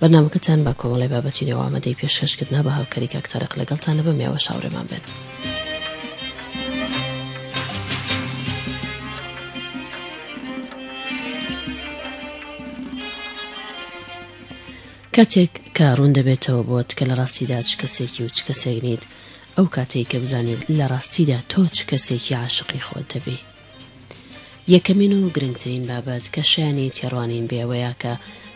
بەرنامەکەتان بە کۆمەڵی بابەتی نوێ و ئامادەی پێشکەش کرد نا بە هاوکاری کاک تارق لەگەڵتان نەبم یاوەش هاوڕێمان بن. کاتێک کە ڕوون دەبێتەوە بۆت کە لە ڕاستیدا چ کەسێکی و چ کەسێک نیت ئەو کاتێک کە بزانیت لە ڕاستیدا تۆ چ کەسێکی عاشقی خۆت دەبی یەکەمین و گرنگترین بابەت کە شایانی تێڕوانین بێ ئەوەیە کە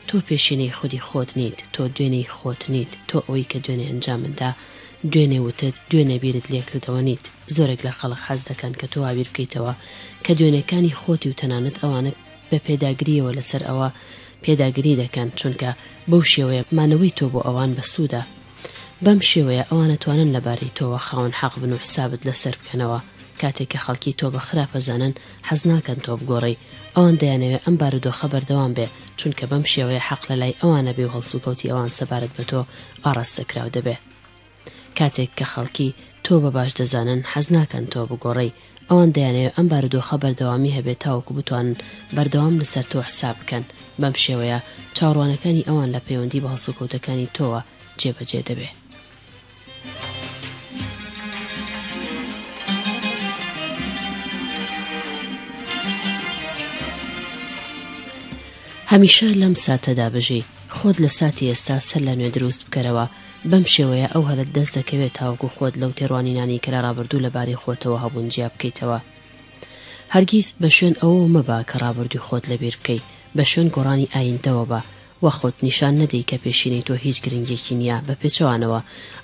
تۆ پێشینەی خودی خۆت نیت، تۆ دوێنێی خۆت نیت، تۆ ئەوەی کە دوێنێ ئەنجامت دا، دوێنێ وتت، دوێنێ بیرت لێکردەوە نیت. زۆرێک لە خەڵک حەز دەکەن کە تۆ وا بیر بکەیتەوە کە دوێنێکانی خۆتی و تەنانەت ئەوانە بە پێداگرییەوە لەسەر ئەوە پێداگری دەکەن چونکە بەو شێوەیە مانەوەی تۆ بۆ ئەوان بەسوودە. بەم شێوەیە ئەوانەتوانن لەبارەی تۆوە خاوەن حەق بن و حسابت لەسەر بکەنەوە، کاتێک کە خەڵکی تۆ بە خراپەزانن حەزناکەن تۆ بگۆڕێی، ئەوان دەیانەوێ ئەم بارودۆخە بەردەوام بێ، چونکە بەم شێوەیە حەق لەلای ئەوانەبێ و هەڵسوکەوتی ئەوان سەبارەت بە تۆ ئاڕاستەکراو دەبێ. کاتێک کە خەڵکی تۆ بە باش دەزانن حەزناکەن تۆ بگۆڕێی، ئەوان دەیانەوێت ئەم بارودۆخە بەردەوامی هەبێت تاوەکو بتوانن بەردەوام لەسەر تۆ حساب بکەن، بەم شێوەیە چاوەڕوانەکانی ئەوان لە پەیوەندی بە هەڵسوکەوتەکانی تۆوە جێبەجێ دەبێت. هەمیشە لەم ساتەدا بژی. خۆت لە ساتی ئێستا سەرلەنوێ دروست بکەرەوە. بەم شێوەیە ئەو هەلەت دەست دەکەوێت تاوەکو خۆت لەو تێڕوانینانەی کە لە ڕابردوو لەبارەی خۆتەوە هەبوون جیا بکەیتەوە. هەرگیز بە شوێن ئەوەوە مەبە کە ڕابردووی خۆت لەبیر بکەی، بە شوێن گۆڕانی ئایندەوە بە، وە خۆت نیشان نەدەی کە پێشینەی تۆ هیچ گرنگییەکی نییە، بە پێچەوانەوە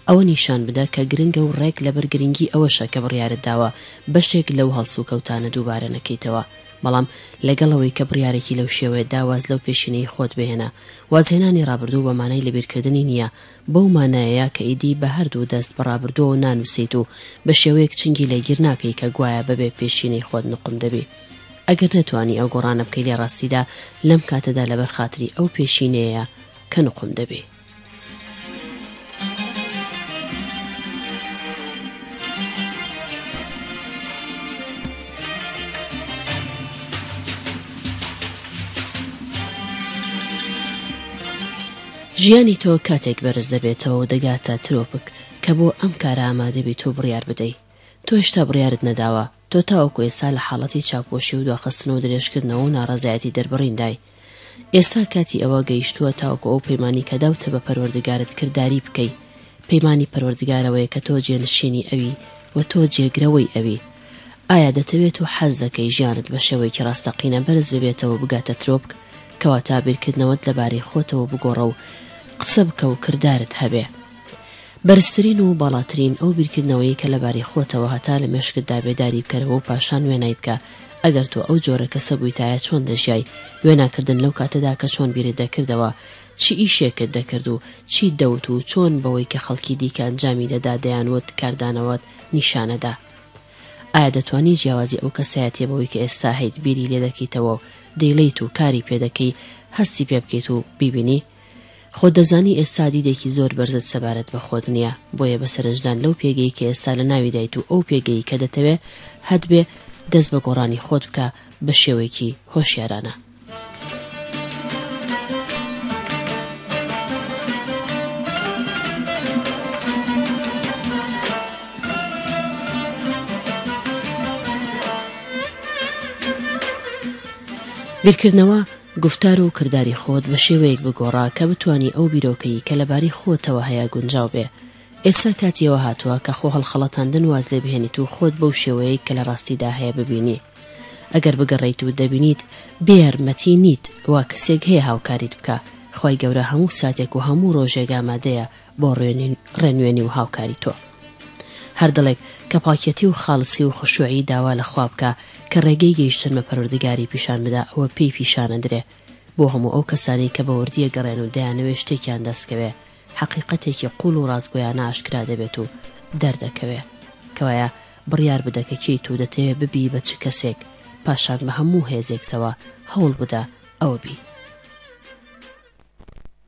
ئەوە نیشان بدە کە گرنگە و ڕێک لەبەر گرنگی ئەوەشە کە بڕیارت داوە بەشێک لەو هەڵسوکەوتانە دووبارە نەکەیتەوە، بەڵام لەگەڵ ئەوەی کە بڕیارێکی لەو شێوەیەت دا واز لەو پێشینەی خۆت بهێنە وازهێنانی ڕابردوو بە مانای لەبیرکردنی نییە، بەو مانایەیە کە ئیدی بە هەر دوو دەست بە ڕابردووەوە نانووسیت و بە شێوەیەک چنگی لێ گیر ناکەی کە گوایە بەبێ پێشینەی خۆت نوقم دەبی. ئەگەر نەتوانی ئەو گۆڕانە بکەی لە ڕاستیدا لەم کاتەدا لەبەر خاتری ئەو پێشینەیەیە کە نوقم دەبی. ژیانی تۆ کاتێک بەرز دەبێتەوە و دەگاتە ترۆپک کە بۆ ئەم کارە ئامادەبیت و بڕیار بدەی. تۆ هێشتا بڕیارت نەداوە تۆ تاوەکو ئێستا لە حاڵەتی چاوپۆشی و دواخستن و درێژکردنەوە و ناڕەزایەتی دەربڕیندای. ئێستا کاتی ئەوە گەیشتووە تاوەکو ئەو پەیمانی کە داوتە بە پەروەردگارت کرداری بکەی. پەیمانی پەروەردگارەوەیە کە تۆ جێنشینی ئەوی و تۆ جێگرەوەی ئەوی. ئایا دەتەوێت و حەز دەکەی ژیانت بە شێوەیەکی ڕاستەقینە بەرز ببێتەوە و بگاتە ترۆپک، کەواتە بیرکردنەوەت لەبارەی خۆتەوە بگۆڕە و قسە بکە و کردارت هەبێ. بەرزترین و باڵاترین ئەو بیرکردنەوەی کە لەبارەی خۆتەوە هەتایە لە مێشکتدا بێداری بکەرەوە و پاشان وێنای بکە، ئەگەر تۆ ئەو جۆرە کەسە بوویتایە چۆن دەژیای، وێناکردن لەو کاتەدا کە چۆن بیرت دەکردەوە، چ ئیشێکت دەکرد و چیت دەوت و چۆن بەوەی کە خەڵکی دیکە ئەنجامی دەدا دەیانوت کاردانەوەت نیشانەدا. ئایا دەتوانی جیاوازی ئەو کەسایەتیە بەوەی کە ئێستا هەیت بیری لێدەکەیتەوە و دەیڵێیت و کاری پێدەکەی هەستی پێبکەیت و بیبینی؟ خۆت دەزانی ئێستا دیدێکی زۆر بەرزت سەبارەت بە خۆت نییە، بۆیە بە سەرنجدان لەو پێگەی کە ئێستا لە ناویدایت و ئەو پێگەی کە دەتەوێ هەتبێ، دەست بە گۆڕانی خۆت بکە بە شێوەیەکی هۆشیارانە. بیرکردنەوە، گوفتار و کرداری خۆت بە شێوەیەک بگۆڕە کە بتوانی ئەو بیرۆکەیی کە لەبارەی خۆتەوە هەیە گونجاو بێ. ئێستا کاتی ئەوە هاتووە کە خۆ هەڵخەڵەتاندن واز لێ بهێنیت و خۆت بەو شێوەیەی کە لە ڕاستیدا هەیە ببینی. ئەگەر بگەڕێیت و دەبینیت بێ یارمەتی نیت وا کەسێک هەیە هاوکاریت بکا. خوای گەورە هەموو ساتێک و هەموو ڕۆژێک ئامادەیە بۆ ڕێنوێنی و هاوکاری تۆ. هەر دڵێک کە پاکیەتی و خاڵسی و خشوعی داوا لە خوا بکا کە ڕێگەی گەیشتن بە پەروەردگاری پیشان بدا ئەوە پێی پیشان ئەدرێ، بۆ هەموو ئەو کەسانەی کە بە وردی ئەگەڕێن و دەیانەوێ شتێکیان دەست کەوێ حەقیقەتێکی قوڵ و ڕاستگۆیانە ئاشکرا دەبێت و دەردەکەوێ کەوایە بڕیار بدە کە کێیت و دەتەوێ ببی بە چ کەسێک پاشان بە هەموو هێزێکتەوە هەوڵ بدە ئەوە بی.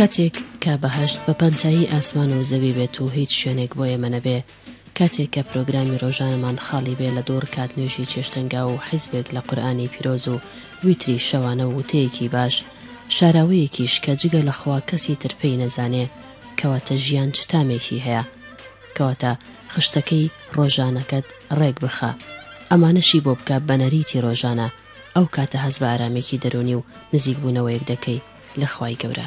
کاتێک کە بەهەشت بە پانتایی ئاسمان و زەوی بێت و هیچ شوێنێک بۆ ئێمە نەبێ کاتێک کە پرۆگرامی ڕۆژانەمان خاڵی بێ لە دوڕ کات نوێژی چێشتەنگا و حیزبێک لە قورئانی پیرۆز و ویتری شەوانە و وتەیەکی باش شاراوەیەکیش کە جگە لە خوا کەسی تر پێی نەزانێ کەواتە ژیان چ تامێکی هەیە؟ کەواتە خشتەکەی ڕۆژانەکەت ڕێک بخە، ئەمانەشی بۆ بکە بە نەریتی ڕۆژانە، ئەو کاتە هەست بە ئارامێکی دەروونی و نزیکبوونەوەیەک دەکەی لە خوای گەورە.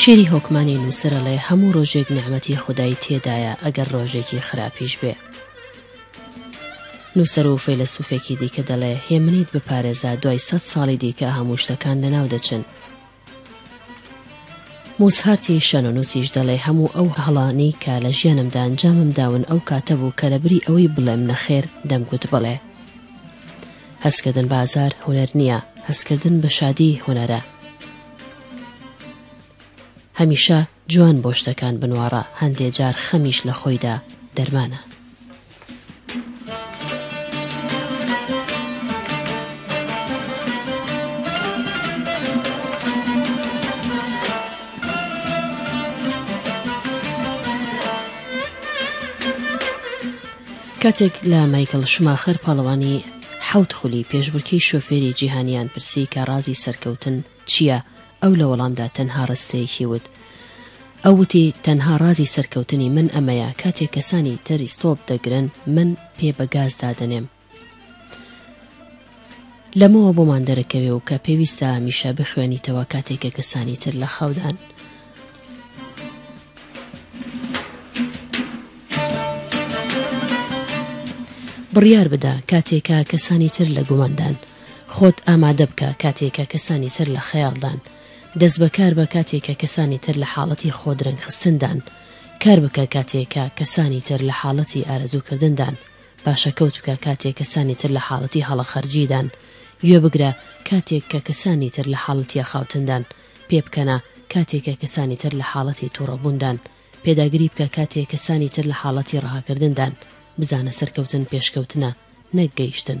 شیری هۆکمانی نووسەر ئەڵێ هەموو ڕۆژێک نیعمەتی خودای تێدایە ئەگەر ڕۆژێکی خراپیش بێ. نووسەر و فەیلەسوفێکی دیکە دەڵێ هێمنیت بپارێزا دوای سەد ساڵی دیکە هەموو شتەکان لەناو دەچن. موسهارتی شانۆنووسیش دەڵێ هەموو ئەو هەڵانەی کە لە ژیانمدا ئەنجامم داون ئەو کاتە بوو کە لەبری ئەوەی بڵێم نەخێر دەمگوت بەڵێ. هەستکردن بە ئازار هونەر نییە، هەستکردن بە شادی هونەرە. هەمیشە جوان بۆ شتەکان بنواڕە، هەندێ جار خەمیش لە خۆیدا دەرمانە. کاتێک لە مایکڵ شوماخەر پاڵەوانی حەوت خولی پێشبڕکێی شۆفێری جیهانیان پرسی کە ڕازی سەرکەوتن چییە، ئەو لە وەڵامدا تەنها ڕستەیەکی وت، ئەو وتی تەنها ڕازی سەرکەوتنی من ئەمەیە کاتێک کەسانی تر ستۆپ دەگرن من پێ بە گاز دادەنێم. لەمەوە بۆمان دەرەکەوێ و کە پێویستە هەمیشە بخوێنیتەوە کاتێک کە کەسانی تر لە خەودان. بڕیار بدە کاتێکە کەسانی تر لە گوماندان خۆت ئامادە بکە کاتێکە کەسانی تر لە خەیاڵدان دەست بەکار بە کاتێکە کەسانی تر لە حاڵەتی خۆ درەنگخستندان کار بکە کاتێکە کەسانی تر لە حاڵەتی ئارەزووکردندان پاشەکەوت بکە کاتێک کەسانی تر لە حاڵەتی هەڵەخەرجیدان، گوێ بگرە کاتێک کە کەسانی تر لە حاڵەتی ئەخاوتندان، پێ بکەنە کاتێک کە کەسانی تر لە حاڵەتی توڕەبوندان، پێداگری بکە کاتێک کەسانی تر لە حاڵەتی ڕەهاکردندان، بزانە سەرکەوتن پێشکەوتنە نەک گەیشتن.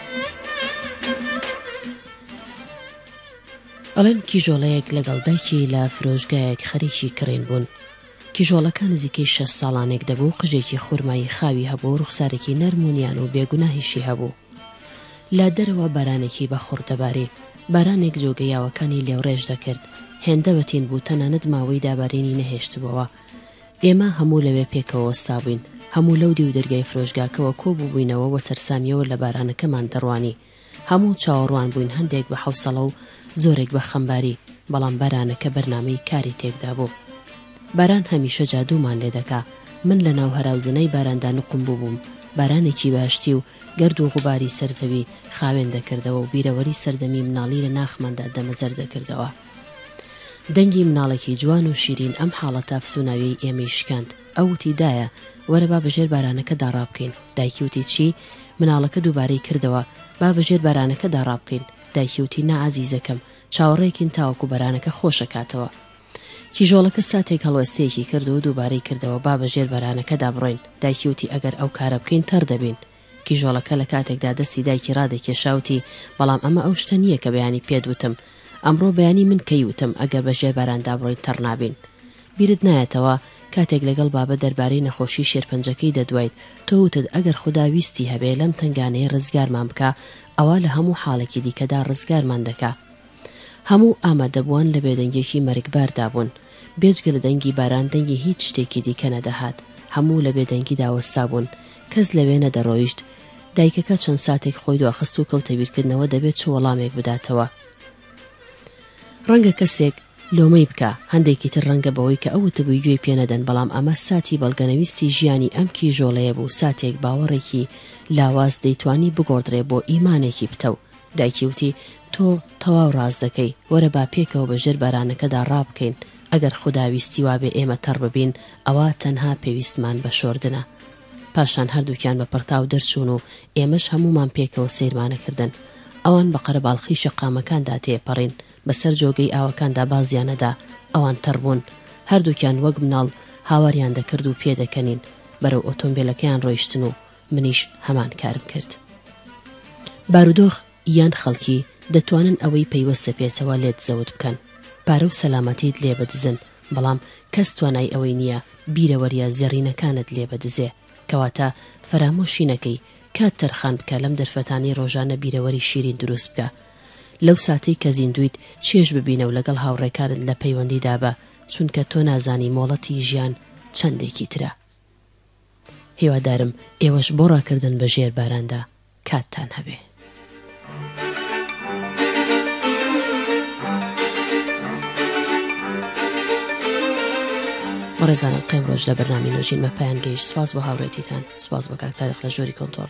ئەڵێن کیژۆڵەیەک لەگەڵ دایکی لە فرۆشگایەک خەریکی کڕین بوون کیژۆڵەکە نزیکەی شەست ساڵانێک دەبوو قژێکی خورمایی خاوی هەبوو ڕوخسارێکی نەرم و نیان و بێگوناهیشی هەبوو لە دەرەوە بارانێکی بە خوڕ دەباری بارانێک جۆگە یاوەکانی لێوڕێژ دەکرد هێندە بەتین بوو تەنانەت ماوەی دابارینی نەهێشتبووەوە ئێمە هەموو لەوێ پێکەوە وەستابووین، هەموو لەو دیو دەرگای فرۆشگاکەوە کۆ بووبووینەوە و سەرسامییەوە لە بارانەکەمان دەڕوانی. هەموو چاوەڕوان بووین، هەندێک بە حەوسەڵە و زۆرێک بە خەمباری، بەڵام بارانەکە بەرنامەی کاری تێکدابوو. باران هەمیشە جادوومان لێ دەکا. من لە ناو هەراوزەنای باراندا نوقم بووبووم، بارانێکی باشتی و گەرد و غوباری سەر زەوی خاوێن دەکردەوە و بیرەوەری سەردەمی مناڵی لە ناخماندا دەمەزەرد دەکردەوە. دەنگی مناڵێکی جوان و شیرین ئەم حاڵەتە ئەفسوناویەی ئێمەی شکاند ئەو وتی دایە وەرە با بەژێر بارانەکەدا ڕابکەین دایکی وتی چی مناڵەکە دووبارەی کردەوە با بەژێر بارانەکەدا ڕابکەین دایکی وتی نا ئازیزەکەم چاوەڕێکین تاوەکو بەرانەکە خۆشەکاتەوە کیژۆڵەکە ساتێک هەڵوەستەیەکی کرد و دووبارەی کردەوە با بەژێر بەرانەکەدا بڕۆین دایکی وتی ئەگەر ئەو کارە بکەین تەڕ دەبین کیژۆڵەکە لە کاتێکدا دەستی دایکی ڕادەکێشا وتی، بەڵام ئەمە ئەو شتە نییە کە بەیانی پێت وتم. ئەمڕۆ بەیانی من کەی وتم ئەگەر بە ژێر باراندا بڕۆین تەڕ نابین؟ بیرت نایەتەوە، کاتێک لەگەڵ بابە دەربارەی نەخۆشیی شێرپەنجەکەی دەدوایت، تۆ وتت ئەگەر خودا ویستی هەبێ لەم تەنگانەیە ڕزگارمان بکا، ئەوا لە هەموو حاڵێکی دیکەدا ڕزگارمان دەکا. هەموو ئامادەبووان لە بێدەنگیەکی مەرگباردا بوون. بێجگە لە دەنگی باران دەنگی هیچ شتێکی دیکە نەدەهات. هەموو لە بێدەنگیدا وەستابوون. کەس لەوێ نەدەڕۆیشت. دایکەکە چەند ساتێک خۆی دواخست و کەوتە بیرکردنەوە دەبێت چ وەڵامێک بداتەوە. ڕەنگە کەسێک لۆمەی بکا، هەندێکی تر ڕەنگە بەوەی کە ئەو وتبووی گوێی پێ نەدەن، بەڵام ئەمە ساتی بەڵگەنەویستی ژیانی ئەم کیژۆڵەیە بوو، ساتێک باوەڕێکی لاواز دەیتوانی بگۆڕدرێ بۆ ئیمانێکی پتەو. دایکی وتی، تۆ تەواو ڕاست دەکەی، وەرە با پێکەوە بە ژێر بارانەکەدا ڕا بکەین، ئەگەر خودا ویستی وابێ ئێمە تەڕ ببین، ئەوا تەنها پێویستمان بە شۆردنە. پاشان هەردووکیان بە پڕتاو دەرچوون و ئێمەش هەموومان پێکەوە سەیرمان ئەکردن. ئەوان بە قەرەباڵخی شەقامەکاندا تێئەپەڕین، بە سەر جۆگەی ئاوەکاندا بازیان ئەدا، ئەوان تەڕ بوون. هەردووکیان وەک مناڵ هاواریان دەکرد و پێدەکەنین. بەرەو ئۆتۆمبێلەکەیان ڕۆیشتن و منیش هەمان کارم کرد. بارودۆخ یان خەڵکی دەتوانن ئەوەی پەیوەستە پێتەوە لێت زەوت بکەن، پارە و سەلامەتیت لێ بدزن، بەڵام کەس توانای ئەوەی نییە بیرەوەرییە زێڕینەکانت لێ بەدزێ. کەواتە فەرامۆشی نەکەی، کات تەرخان بکە لەم دەرفەتانەی ڕۆژانە بیرەوەری شیرین دروست بکە. لەو ساتەی کە زیندوویت چێژ ببینە و لەگەڵ هاوڕێکانت لە پەیوەندیدا بە، چونکە تۆ نازانی مۆڵەتی ژیان چەندێکی ترە. هیوادارم ئێوەش بۆ ڕاکردن بە ژێر باراندا کاتتان هەبێ. بەڕێزانم قەیمڕۆژ لە بەرنامی نۆژین مە پایان گەیش سپاس بۆ هاوڕێتیتان سپاس بۆ کاکتارخ لە ژووری کۆنتۆر.